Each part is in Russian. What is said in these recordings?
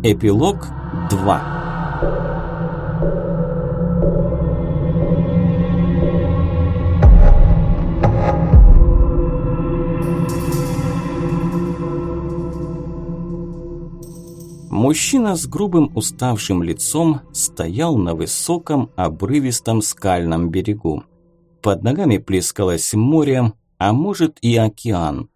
Эпилог 2 Мужчина с грубым уставшим лицом стоял на высоком обрывистом скальном берегу. Под ногами плескалось море, а может и океан.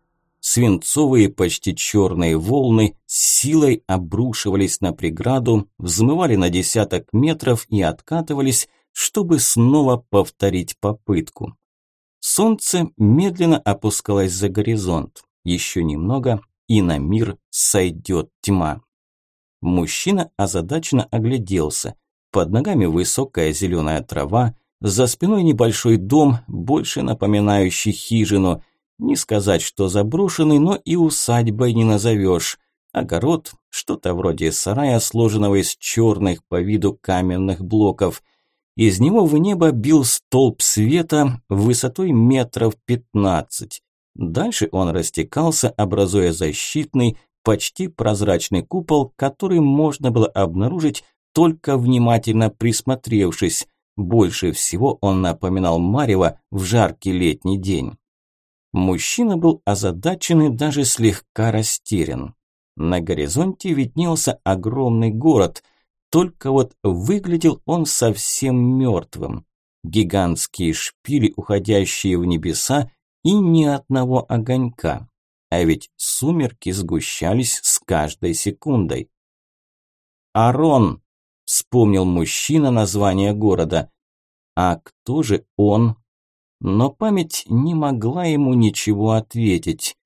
Свинцовые почти черные волны силой обрушивались на преграду, взмывали на десяток метров и откатывались, чтобы снова повторить попытку. Солнце медленно опускалось за горизонт. Еще немного, и на мир сойдет тьма. Мужчина озадаченно огляделся. Под ногами высокая зеленая трава, за спиной небольшой дом, больше напоминающий хижину. Не сказать, что заброшенный, но и усадьбой не назовешь. Огород, что-то вроде сарая, сложенного из черных по виду каменных блоков. Из него в небо бил столб света высотой метров пятнадцать. Дальше он растекался, образуя защитный, почти прозрачный купол, который можно было обнаружить только внимательно присмотревшись. Больше всего он напоминал Марева в жаркий летний день. Мужчина был озадачен и даже слегка растерян. На горизонте виднелся огромный город, только вот выглядел он совсем мертвым. Гигантские шпили, уходящие в небеса, и ни одного огонька. А ведь сумерки сгущались с каждой секундой. «Арон!» – вспомнил мужчина название города. «А кто же он?» Но память не могла ему ничего ответить.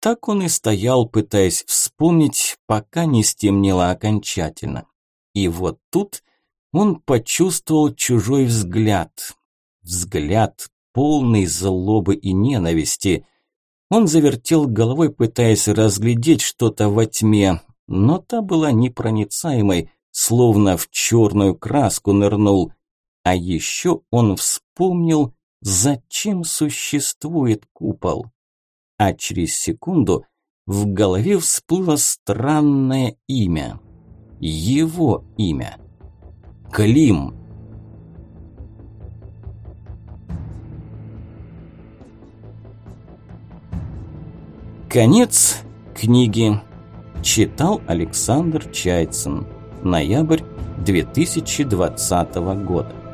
Так он и стоял, пытаясь вспомнить, пока не стемнело окончательно. И вот тут он почувствовал чужой взгляд. Взгляд, полный злобы и ненависти – он завертел головой, пытаясь разглядеть что-то во тьме, но та была непроницаемой, словно в черную краску нырнул. А еще он вспомнил, зачем существует купол. А через секунду в голове всплыло странное имя. Его имя. Клим. Конец книги. Читал Александр Чайцин. Ноябрь 2020 года.